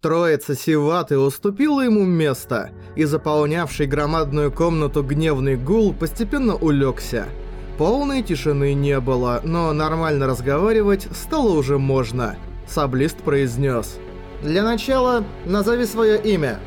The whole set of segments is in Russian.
Троица Сиваты уступила ему место, и заполнявший громадную комнату гневный гул постепенно улегся. Полной тишины не было, но нормально разговаривать стало уже можно. Саблист произнес: «Для начала назови свое имя».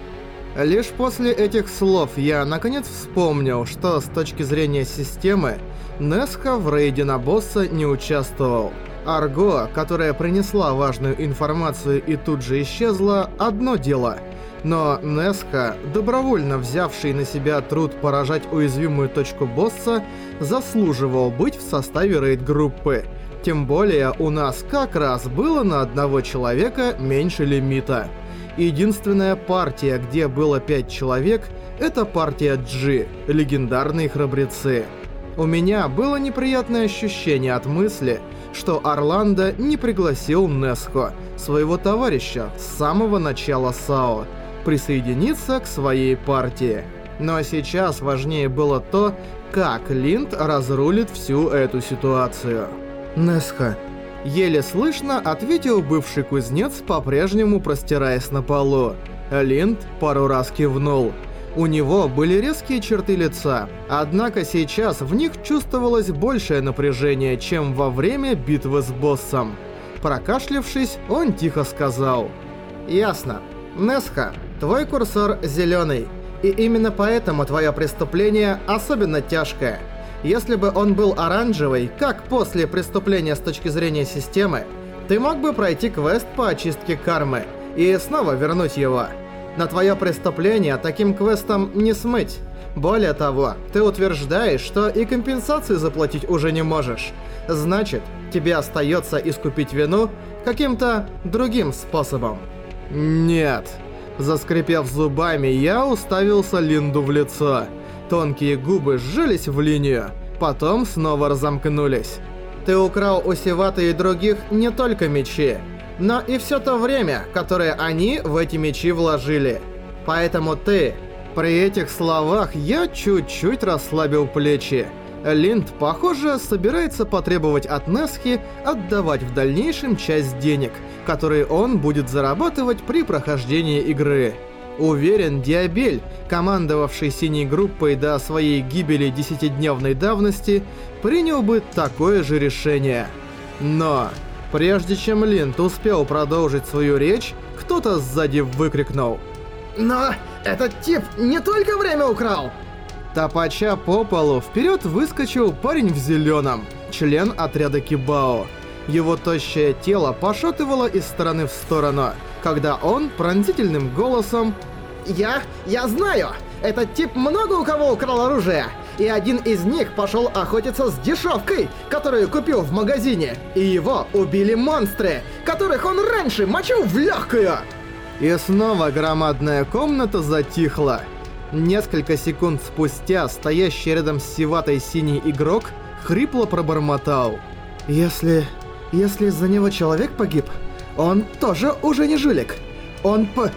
Лишь после этих слов я наконец вспомнил, что с точки зрения системы Несха в рейде на босса не участвовал. Арго, которая принесла важную информацию и тут же исчезла, одно дело. Но Несха, добровольно взявший на себя труд поражать уязвимую точку босса, заслуживал быть в составе рейд-группы. Тем более у нас как раз было на одного человека меньше лимита. Единственная партия, где было 5 человек, это партия G, легендарные храбрецы. У меня было неприятное ощущение от мысли, что Орландо не пригласил Неско, своего товарища, с самого начала САО, присоединиться к своей партии. Но сейчас важнее было то, как Линд разрулит всю эту ситуацию. «Несха», — еле слышно ответил бывший кузнец, по-прежнему простираясь на полу. Линд пару раз кивнул. У него были резкие черты лица, однако сейчас в них чувствовалось большее напряжение, чем во время битвы с боссом. Прокашлявшись, он тихо сказал. «Ясно. Несха, твой курсор зеленый, и именно поэтому твое преступление особенно тяжкое. Если бы он был оранжевый, как после преступления с точки зрения системы, ты мог бы пройти квест по очистке кармы и снова вернуть его». На твое преступление таким квестом не смыть. Более того, ты утверждаешь, что и компенсации заплатить уже не можешь. Значит, тебе остается искупить вину каким-то другим способом. Нет. Заскрипев зубами, я уставился Линду в лицо. Тонкие губы сжались в линию, потом снова разомкнулись. Ты украл у Севата и других не только мечи, но и все то время, которое они в эти мечи вложили. Поэтому ты... При этих словах я чуть-чуть расслабил плечи. Линд, похоже, собирается потребовать от Несхи отдавать в дальнейшем часть денег, которые он будет зарабатывать при прохождении игры. Уверен, Диабель, командовавший синей группой до своей гибели десятидневной давности, принял бы такое же решение. Но... Прежде чем Линд успел продолжить свою речь, кто-то сзади выкрикнул. «Но этот тип не только время украл!» Топача по полу вперед выскочил парень в зеленом, член отряда Кибао. Его тощее тело пошатывало из стороны в сторону, когда он пронзительным голосом «Я... я знаю! Этот тип много у кого украл оружие! И один из них пошел охотиться с дешевкой, которую купил в магазине, и его убили монстры, которых он раньше мочил в легкую. И снова громадная комната затихла. Несколько секунд спустя стоящий рядом с сиватой синий игрок хрипло пробормотал. «Если... если из-за него человек погиб, он тоже уже не жилик. Он по...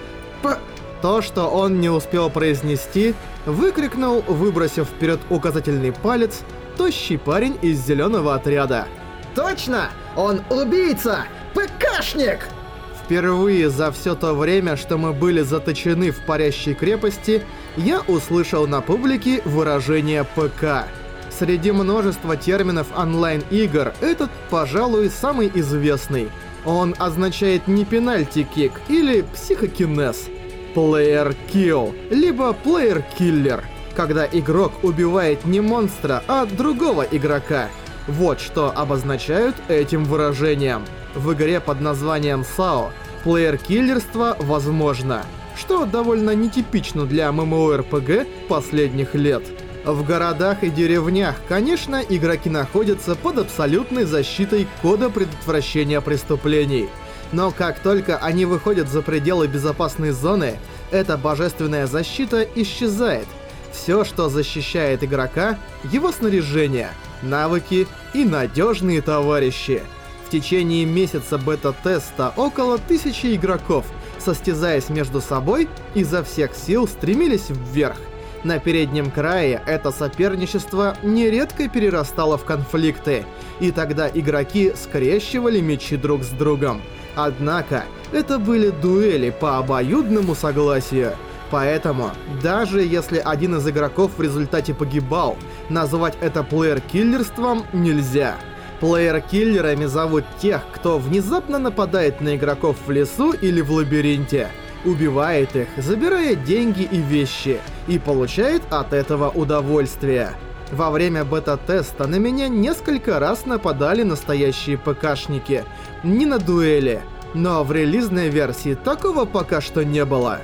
по...» То, что он не успел произнести, выкрикнул, выбросив вперед указательный палец, тощий парень из зеленого отряда. «Точно! Он убийца! ПКшник!» Впервые за все то время, что мы были заточены в парящей крепости, я услышал на публике выражение «ПК». Среди множества терминов онлайн-игр этот, пожалуй, самый известный. Он означает не пенальти-кик или психокинез – Player Kill, либо Player Killer, когда игрок убивает не монстра, а другого игрока. Вот что обозначают этим выражением. В игре под названием SAO плеер-киллерство возможно, что довольно нетипично для MMORPG последних лет. В городах и деревнях, конечно, игроки находятся под абсолютной защитой кода предотвращения преступлений – но как только они выходят за пределы безопасной зоны, эта божественная защита исчезает. Все, что защищает игрока, его снаряжение, навыки и надежные товарищи. В течение месяца бета-теста около тысячи игроков, состязаясь между собой, изо всех сил стремились вверх. На переднем крае это соперничество нередко перерастало в конфликты, и тогда игроки скрещивали мечи друг с другом. Однако, Это были дуэли по обоюдному согласию. Поэтому, даже если один из игроков в результате погибал, назвать это плеер-киллерством нельзя. Плеер-киллерами зовут тех, кто внезапно нападает на игроков в лесу или в лабиринте, убивает их, забирая деньги и вещи, и получает от этого удовольствие. Во время бета-теста на меня несколько раз нападали настоящие ПКшники, не на дуэли, но в релизной версии такого пока что не было.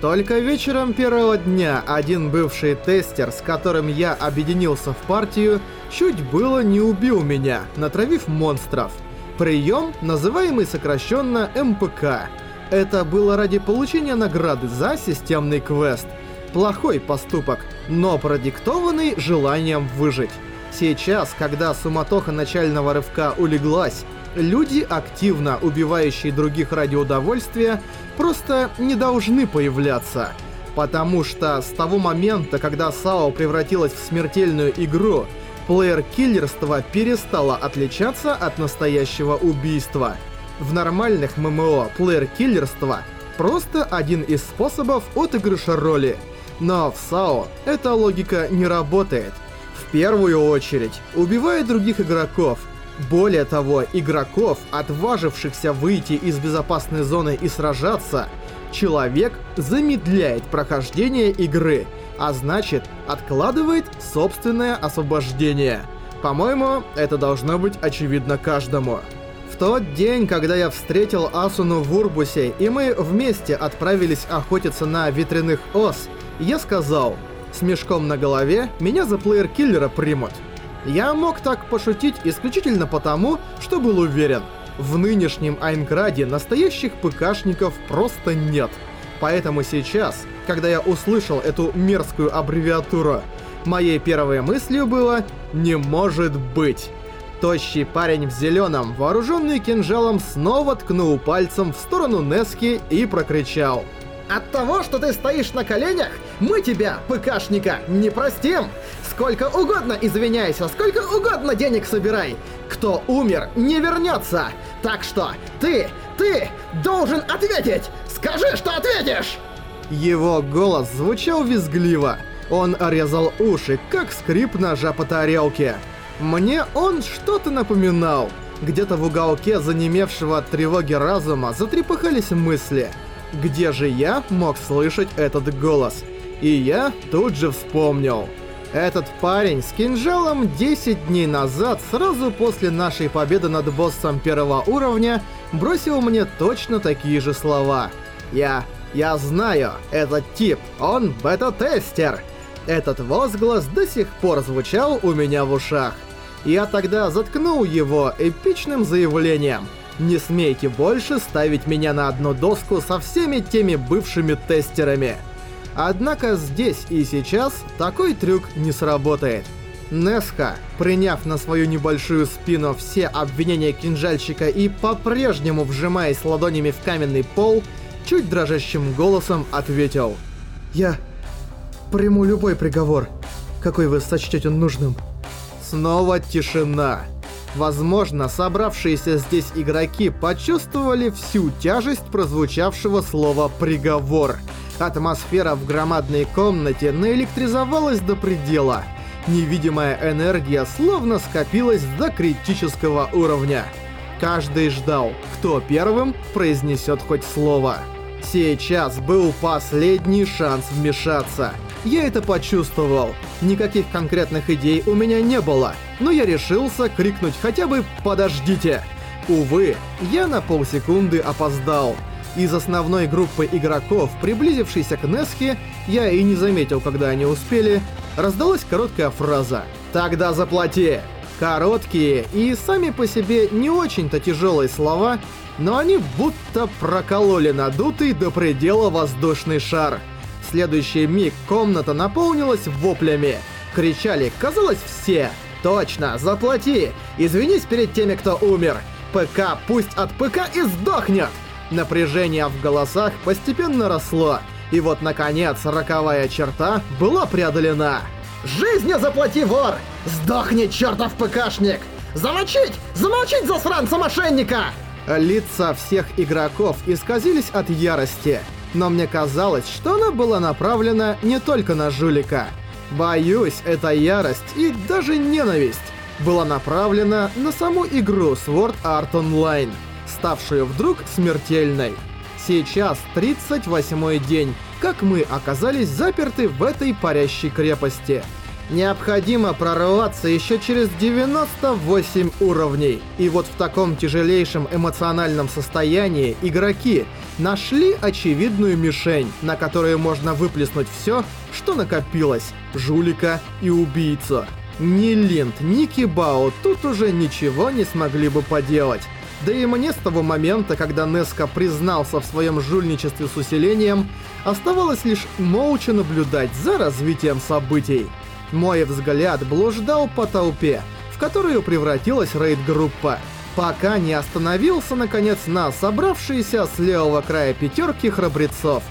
Только вечером первого дня один бывший тестер, с которым я объединился в партию, чуть было не убил меня, натравив монстров. Прием, называемый сокращенно МПК. Это было ради получения награды за системный квест. Плохой поступок, но продиктованный желанием выжить. Сейчас, когда суматоха начального рывка улеглась, люди, активно убивающие других ради удовольствия, просто не должны появляться. Потому что с того момента, когда САО превратилась в смертельную игру, плеер-киллерство перестало отличаться от настоящего убийства. В нормальных ММО плеер-киллерство просто один из способов отыгрыша роли. Но в САО эта логика не работает. В первую очередь, убивая других игроков – более того, игроков, отважившихся выйти из безопасной зоны и сражаться, человек замедляет прохождение игры, а значит, откладывает собственное освобождение. По-моему, это должно быть очевидно каждому. В тот день, когда я встретил Асуну в Урбусе, и мы вместе отправились охотиться на ветряных ос, я сказал, с мешком на голове меня за плеер-киллера примут. Я мог так пошутить исключительно потому, что был уверен, в нынешнем Айнкраде настоящих ПКшников просто нет. Поэтому сейчас, когда я услышал эту мерзкую аббревиатуру, моей первой мыслью было «не может быть». Тощий парень в зеленом, вооруженный кинжалом, снова ткнул пальцем в сторону Нески и прокричал – от того, что ты стоишь на коленях, мы тебя, ПКшника, не простим. Сколько угодно извиняйся, сколько угодно денег собирай. Кто умер, не вернется. Так что ты, ты должен ответить. Скажи, что ответишь. Его голос звучал визгливо. Он резал уши, как скрип ножа по тарелке. Мне он что-то напоминал. Где-то в уголке занемевшего от тревоги разума затрепыхались мысли — где же я мог слышать этот голос? И я тут же вспомнил. Этот парень с кинжалом 10 дней назад, сразу после нашей победы над боссом первого уровня, бросил мне точно такие же слова. Я... я знаю, этот тип, он бета-тестер. Этот возглас до сих пор звучал у меня в ушах. Я тогда заткнул его эпичным заявлением – не смейте больше ставить меня на одну доску со всеми теми бывшими тестерами. Однако здесь и сейчас такой трюк не сработает. Неска, приняв на свою небольшую спину все обвинения кинжальщика и по-прежнему вжимаясь ладонями в каменный пол, чуть дрожащим голосом ответил. «Я приму любой приговор, какой вы сочтете нужным». Снова тишина. Возможно, собравшиеся здесь игроки почувствовали всю тяжесть прозвучавшего слова «приговор». Атмосфера в громадной комнате наэлектризовалась до предела. Невидимая энергия словно скопилась до критического уровня. Каждый ждал, кто первым произнесет хоть слово. Сейчас был последний шанс вмешаться. Я это почувствовал. Никаких конкретных идей у меня не было, но я решился крикнуть хотя бы «Подождите!». Увы, я на полсекунды опоздал. Из основной группы игроков, приблизившейся к Неске, я и не заметил, когда они успели, раздалась короткая фраза «Тогда заплати!». Короткие и сами по себе не очень-то тяжелые слова, но они будто прокололи надутый до предела воздушный шар. В следующий миг комната наполнилась воплями. Кричали, казалось, все. «Точно, заплати! Извинись перед теми, кто умер! ПК пусть от ПК и сдохнет!» Напряжение в голосах постепенно росло, и вот, наконец, роковая черта была преодолена. «Жизнью заплати, вор! Сдохни, чертов ПКшник! Замочить! Замочить засранца-мошенника!» Лица всех игроков исказились от ярости, но мне казалось, что она была направлена не только на жулика. Боюсь, эта ярость и даже ненависть была направлена на саму игру Sword Art Online, ставшую вдруг смертельной. Сейчас 38-й день, как мы оказались заперты в этой парящей крепости. Необходимо прорваться еще через 98 уровней. И вот в таком тяжелейшем эмоциональном состоянии игроки нашли очевидную мишень, на которую можно выплеснуть все, что накопилось, жулика и убийцу. Ни Линд, ни Кибао тут уже ничего не смогли бы поделать. Да и мне с того момента, когда Неска признался в своем жульничестве с усилением, оставалось лишь молча наблюдать за развитием событий. Мой взгляд блуждал по толпе, в которую превратилась рейд-группа, пока не остановился наконец на собравшиеся с левого края пятерки храбрецов.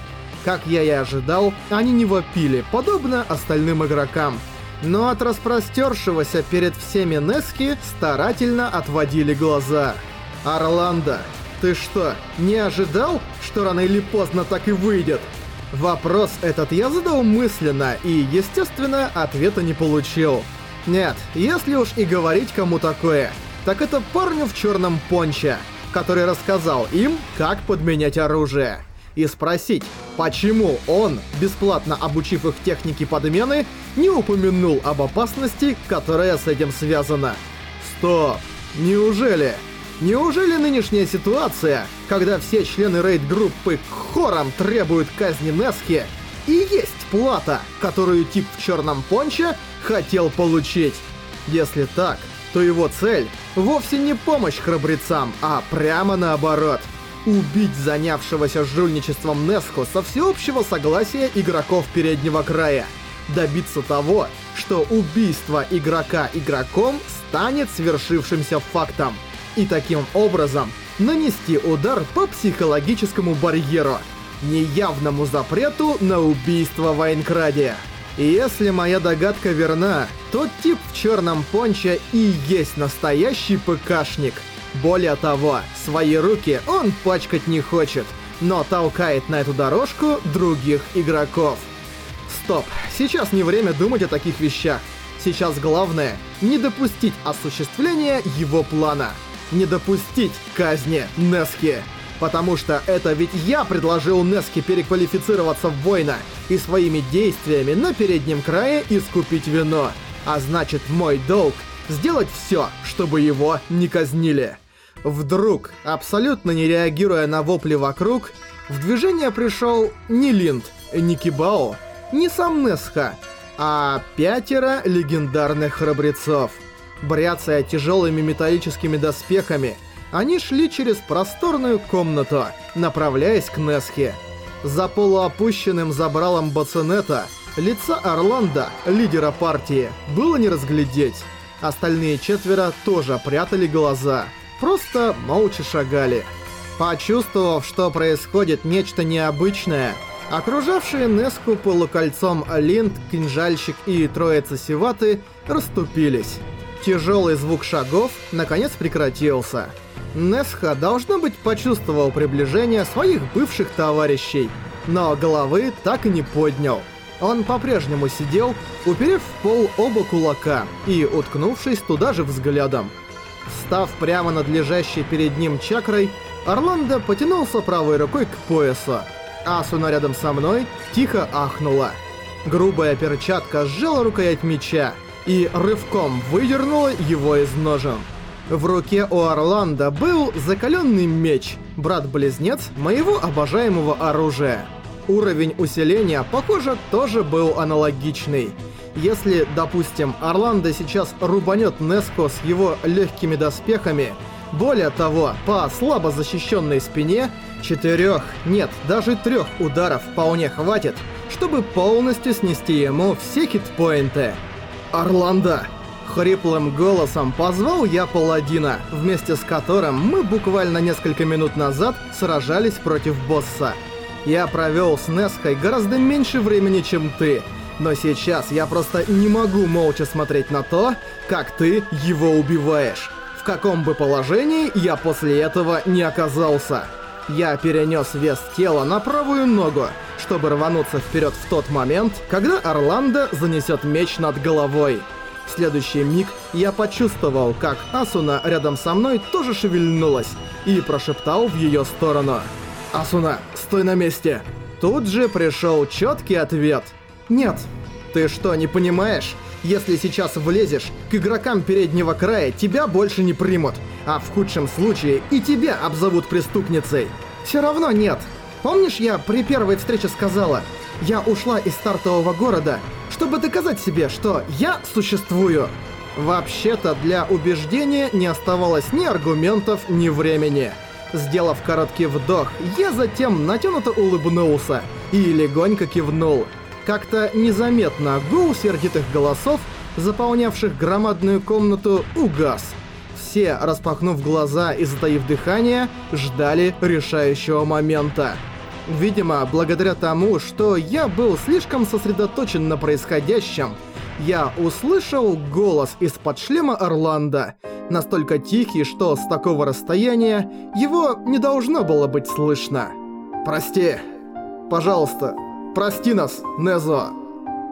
Как я и ожидал, они не вопили, подобно остальным игрокам. Но от распростершегося перед всеми Нески старательно отводили глаза. «Орландо, ты что, не ожидал, что рано или поздно так и выйдет?» Вопрос этот я задал мысленно и, естественно, ответа не получил. Нет, если уж и говорить кому такое, так это парню в черном понче, который рассказал им, как подменять оружие. И спросить, почему он, бесплатно обучив их технике подмены, не упомянул об опасности, которая с этим связана. Стоп, неужели... Неужели нынешняя ситуация, когда все члены рейд-группы хором требуют казни Нески, и есть плата, которую тип в черном понче хотел получить? Если так, то его цель вовсе не помощь храбрецам, а прямо наоборот. Убить занявшегося жульничеством Неску со всеобщего согласия игроков переднего края. Добиться того, что убийство игрока игроком станет свершившимся фактом и таким образом нанести удар по психологическому барьеру, неявному запрету на убийство в Айнкраде. Если моя догадка верна, то тип в черном понче и есть настоящий ПКшник. Более того, свои руки он пачкать не хочет, но толкает на эту дорожку других игроков. Стоп, сейчас не время думать о таких вещах. Сейчас главное — не допустить осуществления его плана не допустить казни Нески. Потому что это ведь я предложил Неске переквалифицироваться в воина и своими действиями на переднем крае искупить вино. А значит, мой долг — сделать все, чтобы его не казнили. Вдруг, абсолютно не реагируя на вопли вокруг, в движение пришел не Линд, не Кибао, не сам Несха, а пятеро легендарных храбрецов. Бряцая тяжелыми металлическими доспехами, они шли через просторную комнату, направляясь к Несхе. За полуопущенным забралом Бацинета лица Орландо, лидера партии, было не разглядеть. Остальные четверо тоже прятали глаза, просто молча шагали. Почувствовав, что происходит нечто необычное, окружавшие Неску полукольцом Линд, Кинжальщик и Троица Сиваты расступились. Тяжелый звук шагов наконец прекратился. Несха, должно быть, почувствовал приближение своих бывших товарищей, но головы так и не поднял. Он по-прежнему сидел, уперев в пол оба кулака и уткнувшись туда же взглядом. Став прямо над лежащей перед ним чакрой, Орландо потянулся правой рукой к поясу. Асуна рядом со мной тихо ахнула. Грубая перчатка сжала рукоять меча, и рывком выдернула его из ножен. В руке у Орландо был закаленный меч, брат-близнец моего обожаемого оружия. Уровень усиления, похоже, тоже был аналогичный. Если, допустим, Орландо сейчас рубанет Неско с его легкими доспехами, более того, по слабо защищенной спине, четырех, нет, даже трех ударов вполне хватит, чтобы полностью снести ему все хитпоинты. Орландо!» Хриплым голосом позвал я паладина, вместе с которым мы буквально несколько минут назад сражались против босса. Я провел с Неской гораздо меньше времени, чем ты, но сейчас я просто не могу молча смотреть на то, как ты его убиваешь. В каком бы положении я после этого не оказался. Я перенес вес тела на правую ногу, чтобы рвануться вперед в тот момент, когда Орландо занесет меч над головой. В следующий миг я почувствовал, как Асуна рядом со мной тоже шевельнулась и прошептал в ее сторону. «Асуна, стой на месте!» Тут же пришел четкий ответ. «Нет». «Ты что, не понимаешь? Если сейчас влезешь, к игрокам переднего края тебя больше не примут, а в худшем случае и тебя обзовут преступницей. Все равно нет. Помнишь, я при первой встрече сказала, я ушла из стартового города, чтобы доказать себе, что я существую. Вообще-то для убеждения не оставалось ни аргументов, ни времени. Сделав короткий вдох, я затем натянуто улыбнулся и легонько кивнул. Как-то незаметно гул сердитых голосов, заполнявших громадную комнату, угас. Все, распахнув глаза и затаив дыхание, ждали решающего момента. Видимо, благодаря тому, что я был слишком сосредоточен на происходящем, я услышал голос из-под шлема Орландо, настолько тихий, что с такого расстояния его не должно было быть слышно. «Прости. Пожалуйста, прости нас, Незо».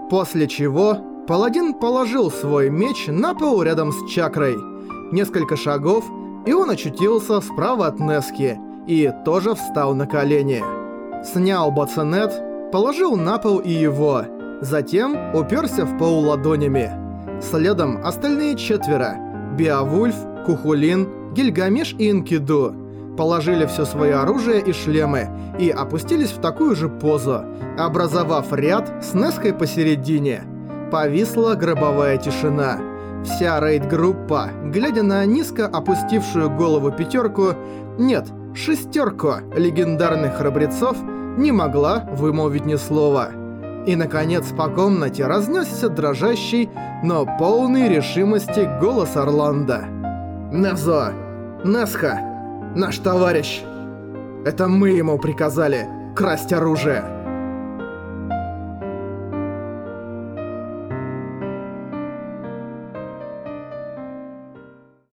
После чего паладин положил свой меч на пол рядом с чакрой. Несколько шагов, и он очутился справа от Нески и тоже встал на колени. Снял бацинет, положил на пол и его, затем уперся в пол ладонями. Следом остальные четверо – Биовульф, Кухулин, Гильгамеш и Инкиду – положили все свое оружие и шлемы и опустились в такую же позу, образовав ряд с Неской посередине. Повисла гробовая тишина. Вся рейд-группа, глядя на низко опустившую голову пятерку, нет – шестерку легендарных храбрецов не могла вымолвить ни слова. И, наконец, по комнате разнесся дрожащий, но полный решимости голос Орландо. «Невзо! Несха! Наш товарищ! Это мы ему приказали красть оружие!»